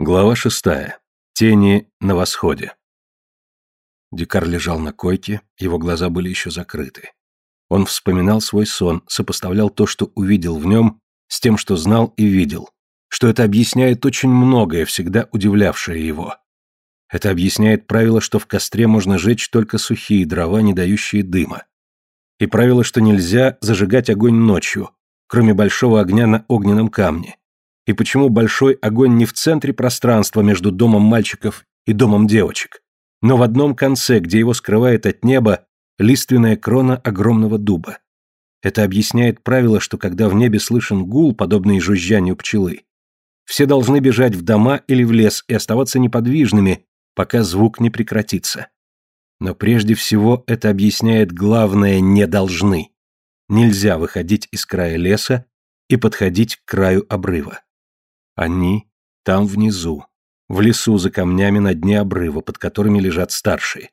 Глава шестая. Тени на восходе. Дикар лежал на койке, его глаза были еще закрыты. Он вспоминал свой сон, сопоставлял то, что увидел в нем, с тем, что знал и видел, что это объясняет очень многое, всегда удивлявшее его. Это объясняет правило, что в костре можно жечь только сухие дрова, не дающие дыма. И правило, что нельзя зажигать огонь ночью, кроме большого огня на огненном камне. И почему большой огонь не в центре пространства между домом мальчиков и домом девочек, но в одном конце, где его скрывает от неба лиственная крона огромного дуба. Это объясняет правило, что когда в небе слышен гул, подобный жужжанию пчелы, все должны бежать в дома или в лес и оставаться неподвижными, пока звук не прекратится. Но прежде всего это объясняет главное «не должны». Нельзя выходить из края леса и подходить к краю обрыва. Они там внизу, в лесу за камнями на дне обрыва, под которыми лежат старшие.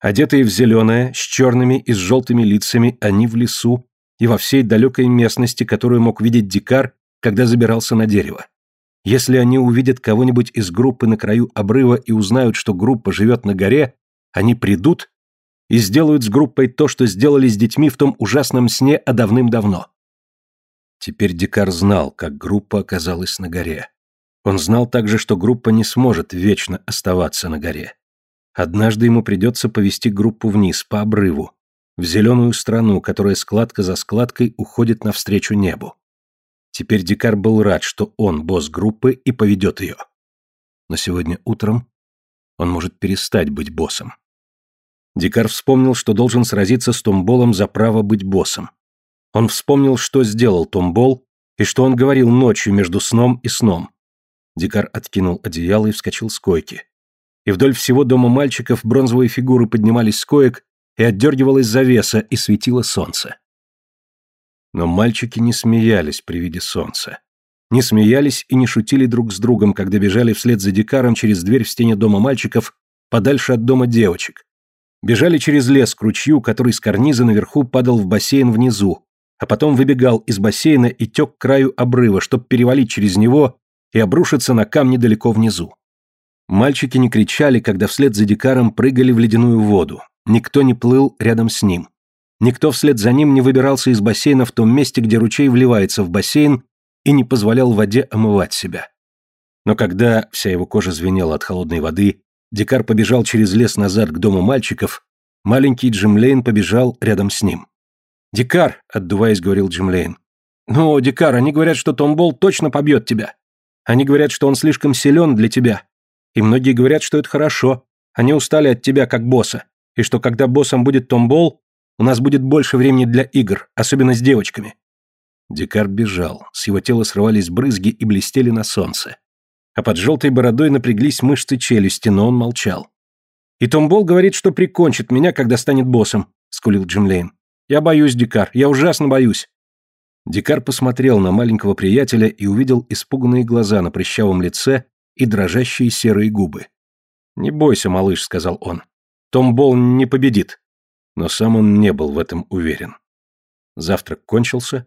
Одетые в зеленое, с черными и с желтыми лицами, они в лесу и во всей далекой местности, которую мог видеть дикар, когда забирался на дерево. Если они увидят кого-нибудь из группы на краю обрыва и узнают, что группа живет на горе, они придут и сделают с группой то, что сделали с детьми в том ужасном сне о давным-давно. Теперь Дикар знал, как группа оказалась на горе. Он знал также, что группа не сможет вечно оставаться на горе. Однажды ему придется повести группу вниз, по обрыву, в зеленую страну, которая складка за складкой уходит навстречу небу. Теперь Дикар был рад, что он босс группы и поведет ее. Но сегодня утром он может перестать быть боссом. Дикар вспомнил, что должен сразиться с Томболом за право быть боссом. Он вспомнил, что сделал Томбол и что он говорил ночью между сном и сном. Дикар откинул одеяло и вскочил с койки. И вдоль всего дома мальчиков бронзовые фигуры поднимались с коек, и отдергивалась завеса, и светило солнце. Но мальчики не смеялись при виде солнца. Не смеялись и не шутили друг с другом, когда бежали вслед за Дикаром через дверь в стене дома мальчиков, подальше от дома девочек. Бежали через лес к ручью, который с карниза наверху падал в бассейн внизу, а потом выбегал из бассейна и тек к краю обрыва, чтобы перевалить через него и обрушиться на камни далеко внизу. Мальчики не кричали, когда вслед за Дикаром прыгали в ледяную воду. Никто не плыл рядом с ним. Никто вслед за ним не выбирался из бассейна в том месте, где ручей вливается в бассейн, и не позволял воде омывать себя. Но когда вся его кожа звенела от холодной воды, Дикар побежал через лес назад к дому мальчиков, маленький Джим Лейн побежал рядом с ним. «Дикар», — отдуваясь, говорил Джим Лейн. «Ну, Дикар, они говорят, что Томбол точно побьет тебя. Они говорят, что он слишком силен для тебя. И многие говорят, что это хорошо. Они устали от тебя как босса. И что когда боссом будет Томбол, у нас будет больше времени для игр, особенно с девочками. Дикар бежал, с его тела срывались брызги и блестели на солнце. А под желтой бородой напряглись мышцы челюсти, но он молчал. «И Томбол говорит, что прикончит меня, когда станет боссом», — скулил Джим Лейн. «Я боюсь, Дикар, я ужасно боюсь». Дикар посмотрел на маленького приятеля и увидел испуганные глаза на прыщавом лице и дрожащие серые губы. «Не бойся, малыш», — сказал он. «Томбол не победит». Но сам он не был в этом уверен. Завтрак кончился,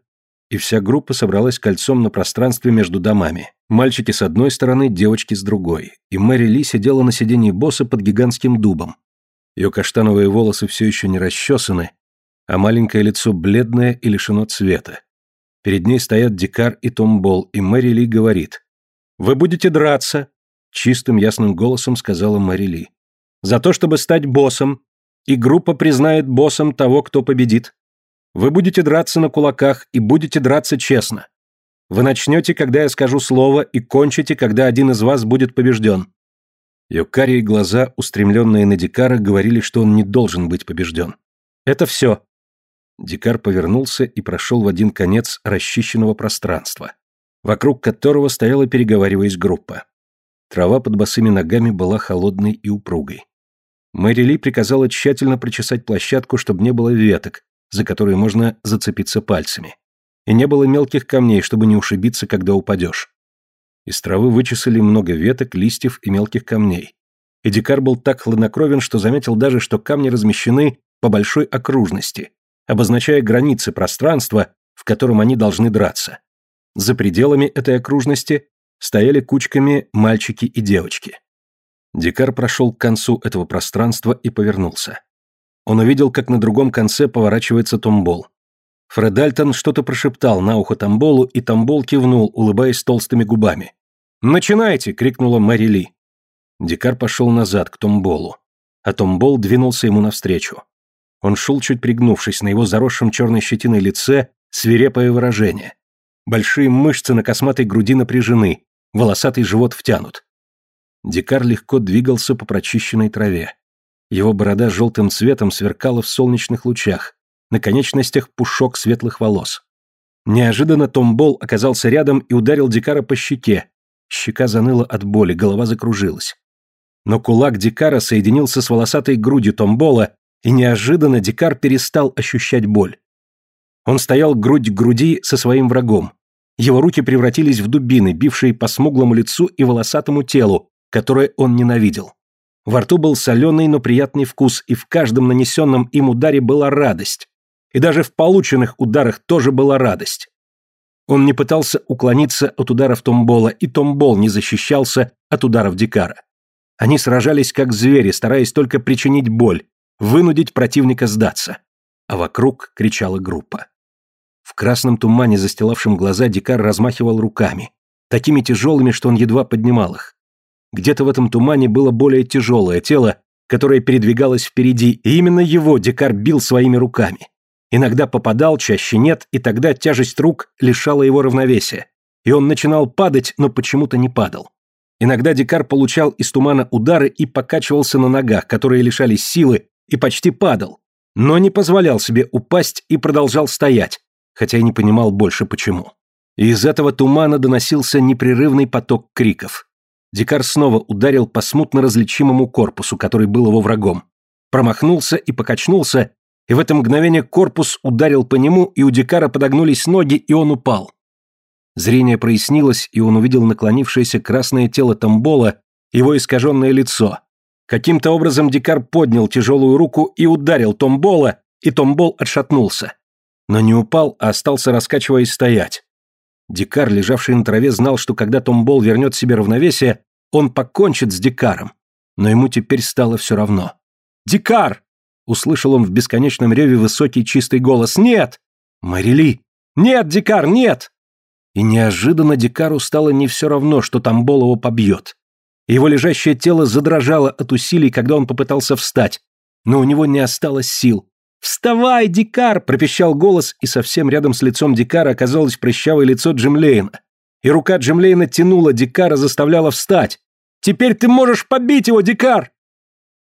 и вся группа собралась кольцом на пространстве между домами. Мальчики с одной стороны, девочки с другой. И Мэри Ли сидела на сиденье босса под гигантским дубом. Ее каштановые волосы все еще не расчесаны, а маленькое лицо бледное и лишено цвета. Перед ней стоят Дикар и Томбол, и Мэри Ли говорит. «Вы будете драться», — чистым ясным голосом сказала Мэри Ли. «За то, чтобы стать боссом, и группа признает боссом того, кто победит. Вы будете драться на кулаках и будете драться честно. Вы начнете, когда я скажу слово, и кончите, когда один из вас будет побежден». Ее карие глаза, устремленные на Дикара, говорили, что он не должен быть побежден. «Это все». Дикар повернулся и прошел в один конец расчищенного пространства, вокруг которого стояла, переговариваясь, группа. Трава под босыми ногами была холодной и упругой. Мэри Ли приказала тщательно прочесать площадку, чтобы не было веток, за которые можно зацепиться пальцами. И не было мелких камней, чтобы не ушибиться, когда упадешь. Из травы вычесали много веток, листьев и мелких камней. И Дикар был так хладнокровен, что заметил даже, что камни размещены по большой окружности, обозначая границы пространства, в котором они должны драться. За пределами этой окружности стояли кучками мальчики и девочки. Дикар прошел к концу этого пространства и повернулся. Он увидел, как на другом конце поворачивается Томбол. Фред Альтон что-то прошептал на ухо Томболу, и Томбол кивнул, улыбаясь толстыми губами. «Начинайте!» — крикнула Мэри Ли. Дикар пошел назад, к Томболу. А Томбол двинулся ему навстречу. Он шел чуть пригнувшись, на его заросшем черной щетиной лице свирепое выражение. Большие мышцы на косматой груди напряжены, волосатый живот втянут. Дикар легко двигался по прочищенной траве. Его борода желтым цветом сверкала в солнечных лучах, на конечностях пушок светлых волос. Неожиданно Томбол оказался рядом и ударил Дикара по щеке. Щека заныла от боли, голова закружилась. Но кулак Дикара соединился с волосатой грудью Томбола, и неожиданно Дикар перестал ощущать боль. Он стоял грудь к груди со своим врагом. Его руки превратились в дубины, бившие по смуглому лицу и волосатому телу, которое он ненавидел. Во рту был соленый, но приятный вкус, и в каждом нанесенном им ударе была радость. И даже в полученных ударах тоже была радость. Он не пытался уклониться от ударов Томбола, и Томбол не защищался от ударов Дикара. Они сражались как звери, стараясь только причинить боль, вынудить противника сдаться. А вокруг кричала группа. В красном тумане, застилавшем глаза, Дикар размахивал руками, такими тяжелыми, что он едва поднимал их. Где-то в этом тумане было более тяжелое тело, которое передвигалось впереди, и именно его Дикар бил своими руками. Иногда попадал, чаще нет, и тогда тяжесть рук лишала его равновесия. И он начинал падать, но почему-то не падал. Иногда Дикар получал из тумана удары и покачивался на ногах, которые лишались силы, и почти падал, но не позволял себе упасть и продолжал стоять, хотя и не понимал больше почему. И из этого тумана доносился непрерывный поток криков. Дикар снова ударил по смутно различимому корпусу, который был его врагом. Промахнулся и покачнулся, и в это мгновение корпус ударил по нему, и у Дикара подогнулись ноги, и он упал. Зрение прояснилось, и он увидел наклонившееся красное тело Тамбола, его искаженное лицо. Каким-то образом Дикар поднял тяжелую руку и ударил Томбола, и Томбол отшатнулся. Но не упал, а остался раскачиваясь стоять. Дикар, лежавший на траве, знал, что когда Томбол вернет себе равновесие, он покончит с Дикаром. Но ему теперь стало все равно. «Дикар!» — услышал он в бесконечном реве высокий чистый голос. «Нет!» «Марили!» «Нет, Дикар, нет!» И неожиданно Дикару стало не все равно, что Томбол его побьет. Его лежащее тело задрожало от усилий, когда он попытался встать, но у него не осталось сил. «Вставай, Дикар!» – пропищал голос, и совсем рядом с лицом Дикара оказалось прыщавое лицо Джимлейна. И рука Джимлейна тянула Дикара, заставляла встать. «Теперь ты можешь побить его, Дикар!»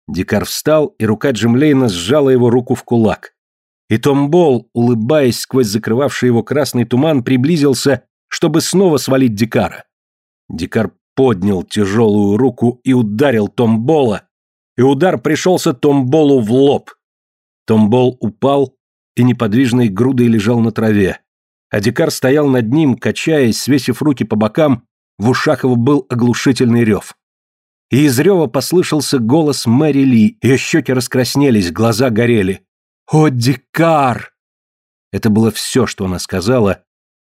Дикар встал, и рука Джимлейна сжала его руку в кулак. И Томбол, улыбаясь сквозь закрывавший его красный туман, приблизился, чтобы снова свалить Дикара. Дикар поднял тяжелую руку и ударил Томбола, и удар пришелся Томболу в лоб. Томбол упал и неподвижной грудой лежал на траве, а Дикар стоял над ним, качаясь, свесив руки по бокам, в ушах его был оглушительный рев. И из рева послышался голос Мэри Ли, ее щеки раскраснелись, глаза горели. «О, Дикар!» Это было все, что она сказала,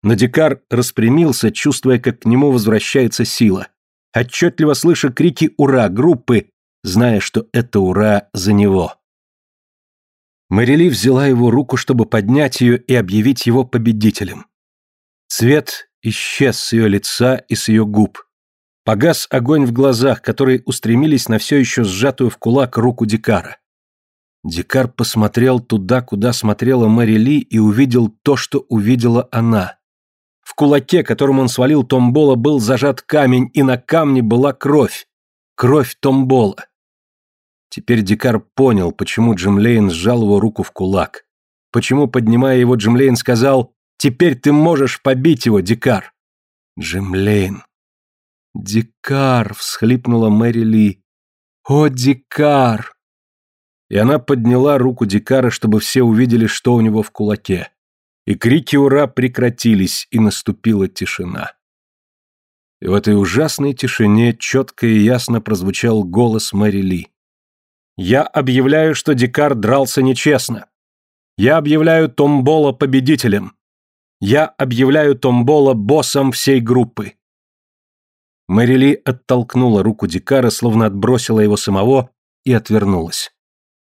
но Дикар распрямился, чувствуя, как к нему возвращается сила. Отчетливо слыша крики «Ура!» группы, зная, что это «Ура!» за него. Мэрили взяла его руку, чтобы поднять ее и объявить его победителем. Цвет исчез с ее лица и с ее губ. Погас огонь в глазах, которые устремились на все еще сжатую в кулак руку Дикара. Дикар посмотрел туда, куда смотрела Мэри и увидел то, что увидела она. В кулаке, которым он свалил Томбола, был зажат камень, и на камне была кровь. Кровь Томбола. Теперь Дикар понял, почему Джимлейн сжал его руку в кулак. Почему, поднимая его, Джимлейн сказал «Теперь ты можешь побить его, Дикар». Джимлейн. «Дикар!» — всхлипнула Мэри Ли. «О, Дикар!» И она подняла руку Дикара, чтобы все увидели, что у него в кулаке и крики «Ура!» прекратились, и наступила тишина. И в этой ужасной тишине четко и ясно прозвучал голос Мэри Ли. «Я объявляю, что Дикар дрался нечестно. Я объявляю Томбола победителем. Я объявляю Томбола боссом всей группы. Мэрили оттолкнула руку Дикара, словно отбросила его самого, и отвернулась.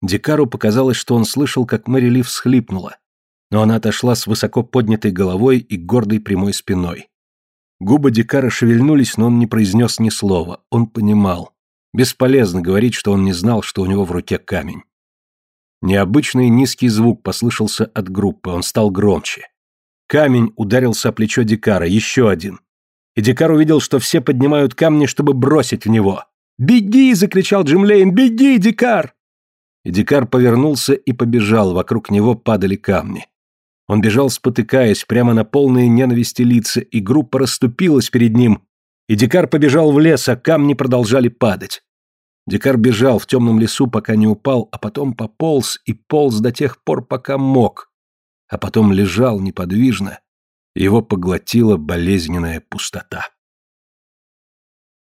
Дикару показалось, что он слышал, как Мэрили всхлипнула, но она отошла с высоко поднятой головой и гордой прямой спиной. Губы Дикара шевельнулись, но он не произнес ни слова. Он понимал. Бесполезно говорить, что он не знал, что у него в руке камень. Необычный низкий звук послышался от группы, он стал громче. Камень ударился о плечо Дикара, еще один. И Дикар увидел, что все поднимают камни, чтобы бросить в него. «Беги!» — закричал Джим Лейн. «Беги, Дикар!» И Дикар повернулся и побежал, вокруг него падали камни. Он бежал, спотыкаясь, прямо на полные ненависти лица, и группа расступилась перед ним, и Дикар побежал в лес, а камни продолжали падать. Дикар бежал в темном лесу, пока не упал, а потом пополз и полз до тех пор, пока мог, а потом лежал неподвижно, его поглотила болезненная пустота.